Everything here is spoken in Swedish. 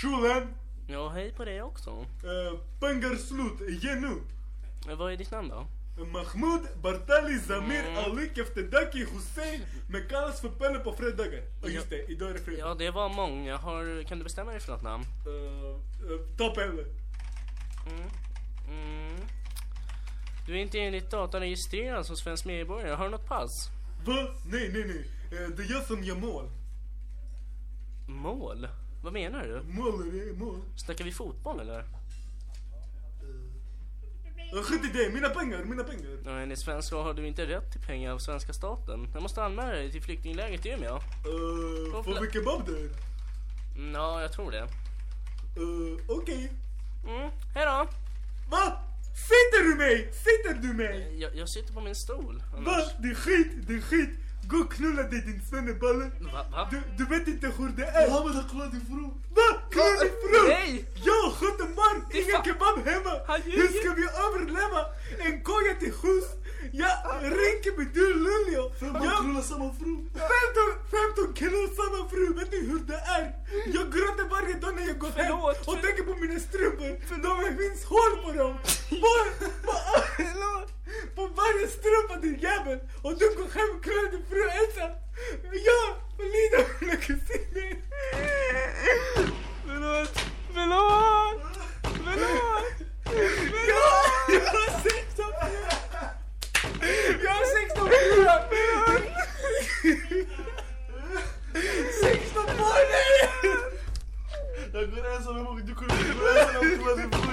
Shulen, Ja, hej på dig också. uh, pengar slut, igen nu. Eh, Vad är ditt namn då? Mahmoud, Bartali, Zamir, Ali, Keftedaki, Hussein, men kallas för Pelle på fredagar. Och just det, idag är det fredag. Ja, det var många. Har, kan du bestämma dig för något namn? Uh, uh, ta Pelle. Mm. Du är inte enligt datan registrerad som svensk medborgare. Har du något pass? Va? Nej, nej, nej. Eh, det är jag som gör mål. Mål? Vad menar du? Mål är det, mål. Snackar vi fotboll eller? Uh, skit i det, mina pengar, mina pengar. Ja, enligt svensk lag har du inte rätt till pengar av svenska staten. Jag måste anmäla dig till flyktinglägret i Umeå. Uh, får vi kebab där? Mm, Ja, jag tror det. Uh, Okej. Mm, hej då! Va? Sitter du mig? Sitter du mig? Jag, jag sitter på min stol. Va? Annars. Det är skit, det är skit. Gå och knulla dig din svenneballe. Va? va? Du, du vet inte hur det är. Mohammed har knullat din fru. Va? Knulla din fru? Nej! Jag sköter man, ingen kebab hemma. Hur ska vi överleva? En koja till hus. Jag rinker med du Luleå. Fem har Jag knullat samma fru. 15, 15 killar samma fru, vet ni hur det är? Jag gråter varje dag när jag går hem och tänker på mina strumpor. De finns hål på dem. På, på, på varje strumpa din jävel. Och du går hem och knullar din fru ensam. Jag lider av mina kusiner. Förlåt! Förlåt! Förlåt! Jag, jag har 16 fruar. Jag har 16 fruar. 16 barn! Jag går ensam hem och du kunde inte